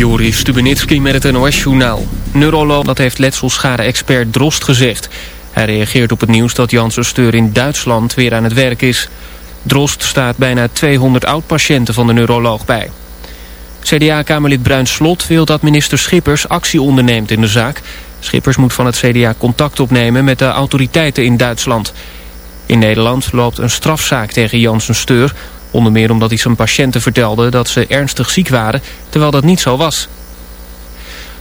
Joris Stubenitski met het NOS-journaal. Neuroloog, dat heeft letselschade-expert Drost gezegd. Hij reageert op het nieuws dat Janssen Steur in Duitsland weer aan het werk is. Drost staat bijna 200 oud-patiënten van de neuroloog bij. CDA-kamerlid Bruin Slot wil dat minister Schippers actie onderneemt in de zaak. Schippers moet van het CDA contact opnemen met de autoriteiten in Duitsland. In Nederland loopt een strafzaak tegen Janssen Steur... Onder meer omdat hij zijn patiënten vertelde dat ze ernstig ziek waren, terwijl dat niet zo was.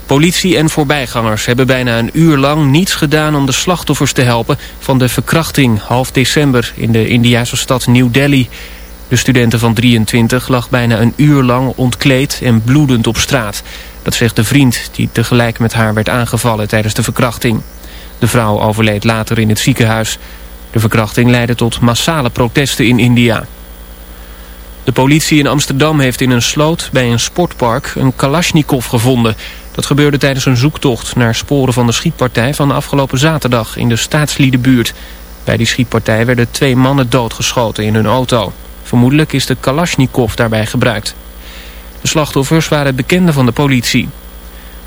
Politie en voorbijgangers hebben bijna een uur lang niets gedaan om de slachtoffers te helpen van de verkrachting half december in de Indiase stad New Delhi. De studenten van 23 lag bijna een uur lang ontkleed en bloedend op straat. Dat zegt de vriend die tegelijk met haar werd aangevallen tijdens de verkrachting. De vrouw overleed later in het ziekenhuis. De verkrachting leidde tot massale protesten in India. De politie in Amsterdam heeft in een sloot bij een sportpark een Kalashnikov gevonden. Dat gebeurde tijdens een zoektocht naar sporen van de schietpartij van afgelopen zaterdag in de staatsliedenbuurt. Bij die schietpartij werden twee mannen doodgeschoten in hun auto. Vermoedelijk is de Kalashnikov daarbij gebruikt. De slachtoffers waren bekenden van de politie.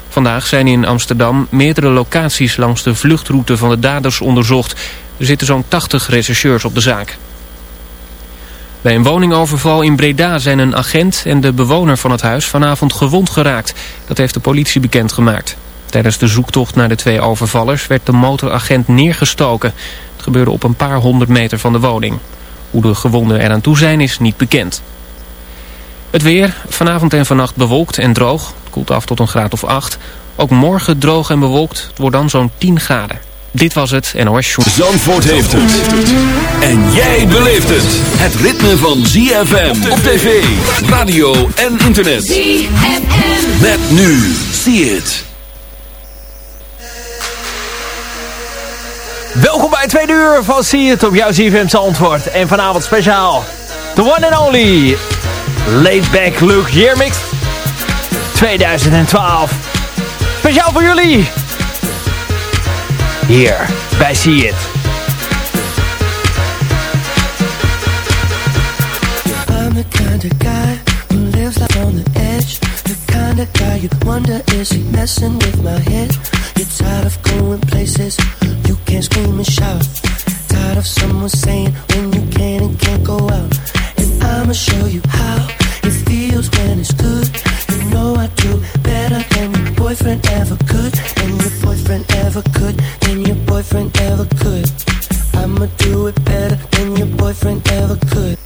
Vandaag zijn in Amsterdam meerdere locaties langs de vluchtroute van de daders onderzocht. Er zitten zo'n 80 rechercheurs op de zaak. Bij een woningoverval in Breda zijn een agent en de bewoner van het huis vanavond gewond geraakt. Dat heeft de politie bekendgemaakt. Tijdens de zoektocht naar de twee overvallers werd de motoragent neergestoken. Het gebeurde op een paar honderd meter van de woning. Hoe de gewonden eraan toe zijn is niet bekend. Het weer, vanavond en vannacht bewolkt en droog. Het koelt af tot een graad of 8. Ook morgen droog en bewolkt. Het wordt dan zo'n 10 graden. Dit was het NOS Show. Zandvoort heeft het. En jij beleeft het. Het ritme van ZFM op tv, radio en internet. ZFM. Met nu. See it. Welkom bij het tweede uur van See It op jouw ZFM Zandvoort. En vanavond speciaal. The one and only. Laid Back Luke Yearmix 2012. Speciaal voor jullie. Hier bij See It. I'm the kind of guy who lives life on the edge. The kind of guy you wonder is he messing with my head. You're tired of going places you can't scream and shout. Tired of someone saying when you can and can't go out. And I'ma show you how it feels when it's good. You know I do better than your boyfriend ever could. Boyfriend ever could. Than your boyfriend ever could. I'ma do it better than your boyfriend ever could.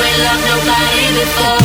We loved nobody before.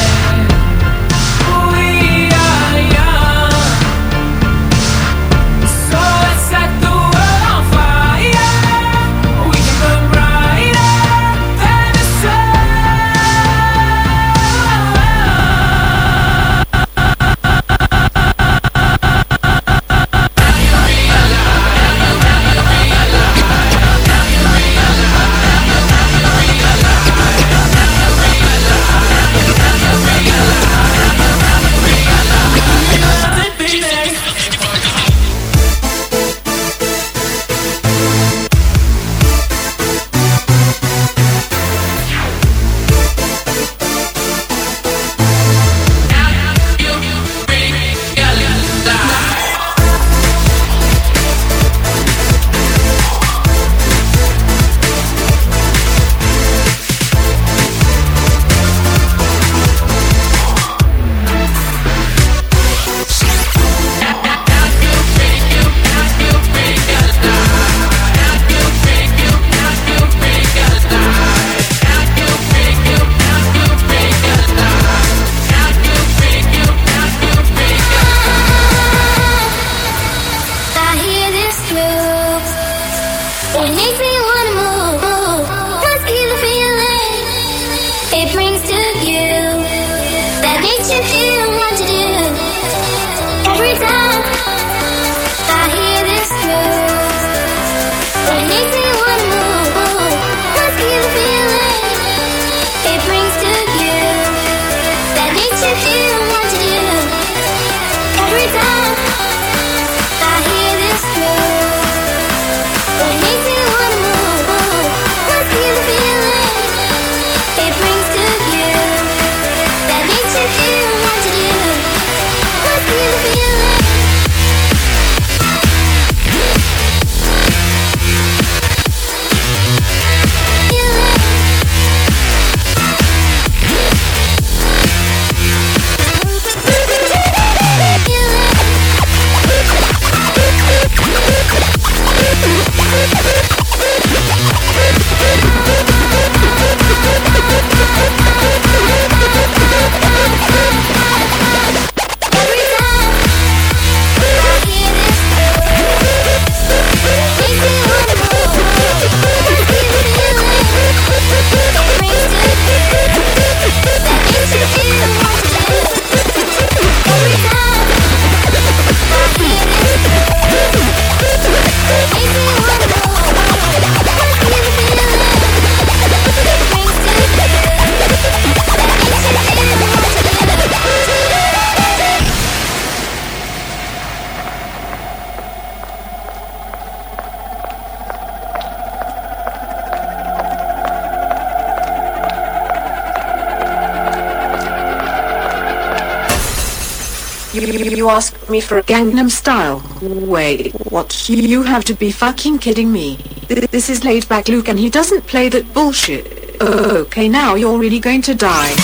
You ask me for a Gangnam Style. Wait, what? You have to be fucking kidding me. This is laid back Luke and he doesn't play that bullshit. Okay, now you're really going to die.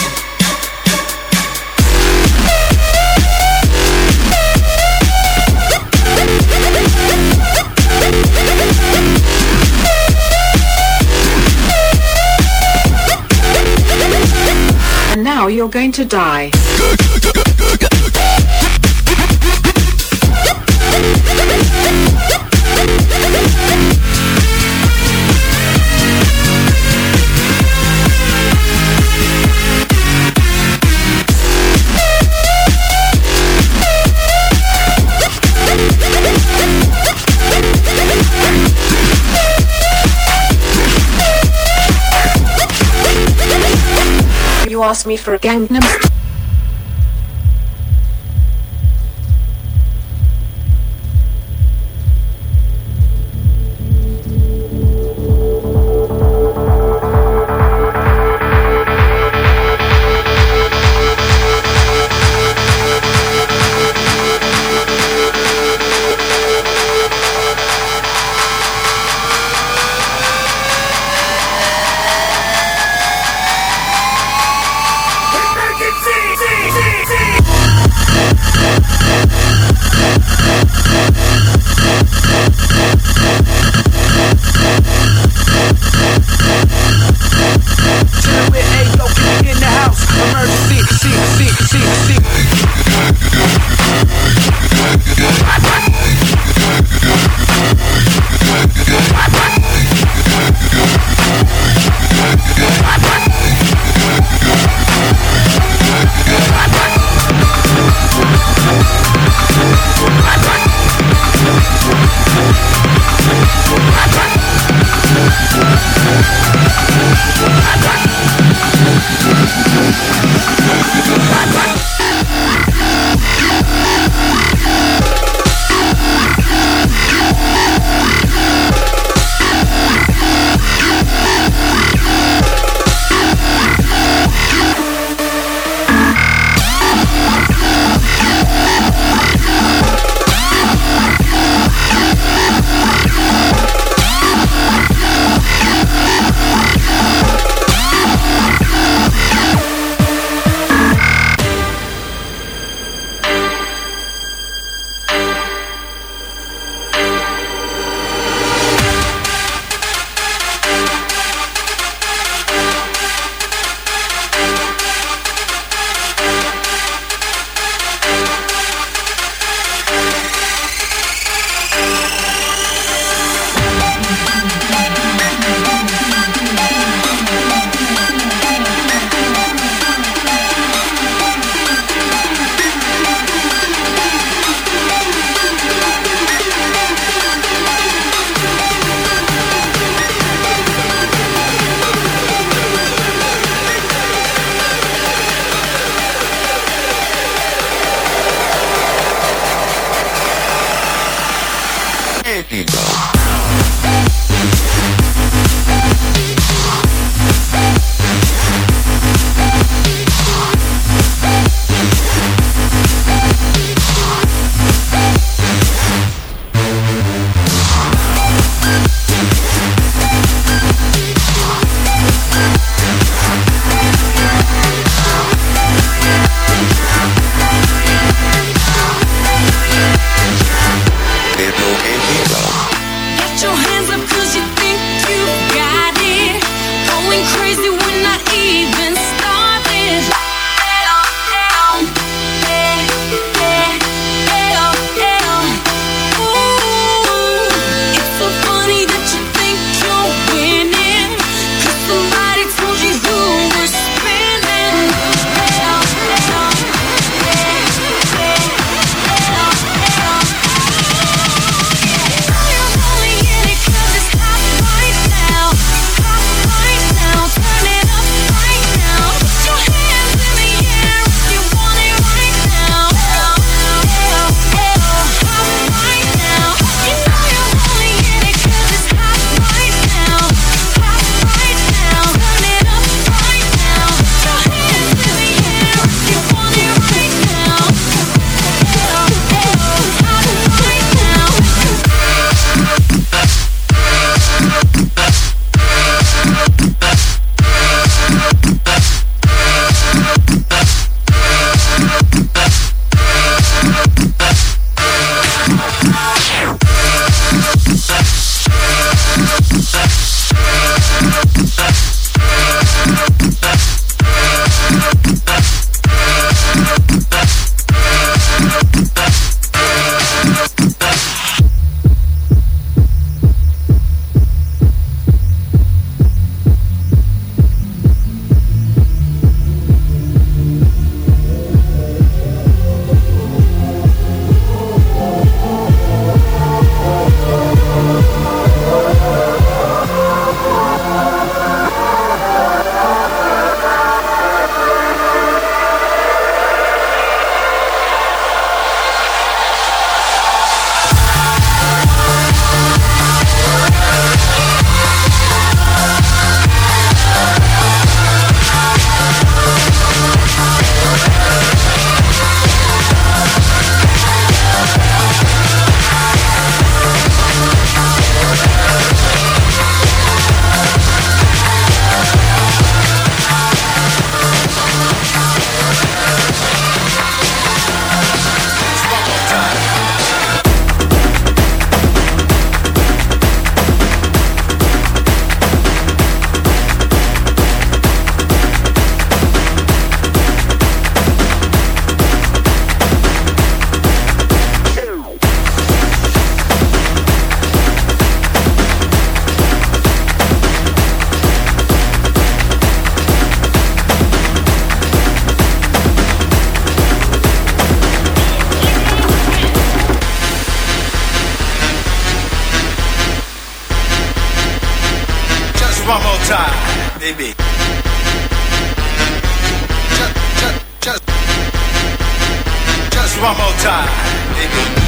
And now you're going to die. Asked me for a Gangnam more one more time,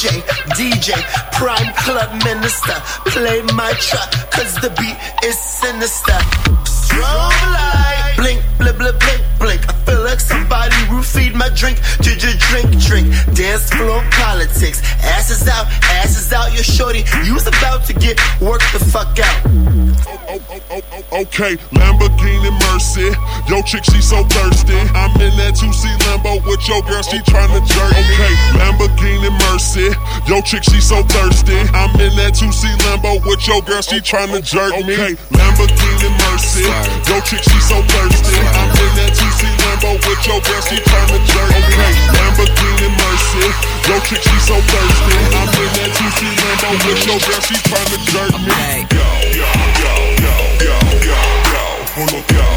DJ, DJ, prime club minister. Play my track, cause the beat is sinister. Strobe light, blink, blip, blip, blink, blink. I feel like somebody roofied my drink. J-j-j- baby. Okay, Lamborghini Mercy. Yo, chick, she so thirsty. I'm in that 2C Lambo with your girl, she tryna jerk me. Okay, Lamborghini Mercy. Yo, chick, she so thirsty. I'm in that 2C Lambo with your girl, she tryna jerk me. Okay, Lamborghini Mercy. Yo, chick, she so thirsty. I'm in that 2C Lambo with your girl, she tryna jerk me. Okay, Lamborghini Mercy. Yo, chick, she so thirsty. I'm in that 2C Lambo with your girl, she tryna jerk me. Yo, yo, yo, yo, yo, yo. Yo, yo, yo,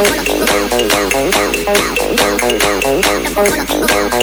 Thank you.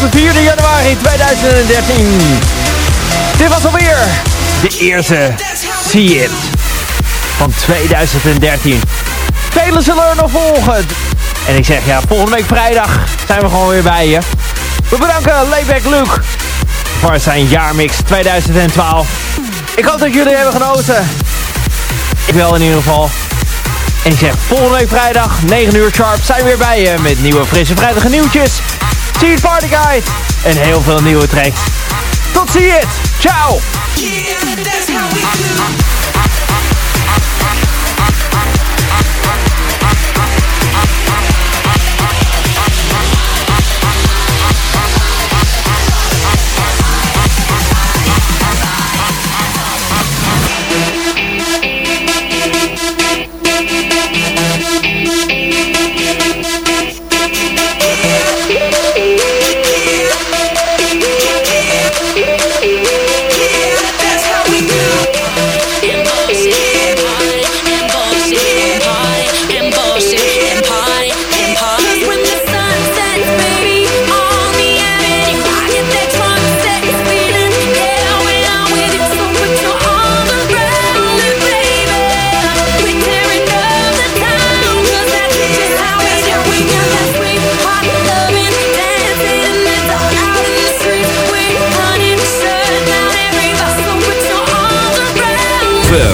De 4 januari 2013. Dit was alweer de eerste See It van 2013. Velen zullen er nog volgen. En ik zeg ja, volgende week vrijdag zijn we gewoon weer bij je. We bedanken Layback Luke voor zijn jaarmix 2012. Ik hoop dat jullie hebben genoten. Ik wel in ieder geval. En ik zeg volgende week vrijdag 9 uur sharp zijn we weer bij je met nieuwe frisse vrijdag nieuwtjes. See Party Guide en heel veel nieuwe tracks. Tot It. Ciao.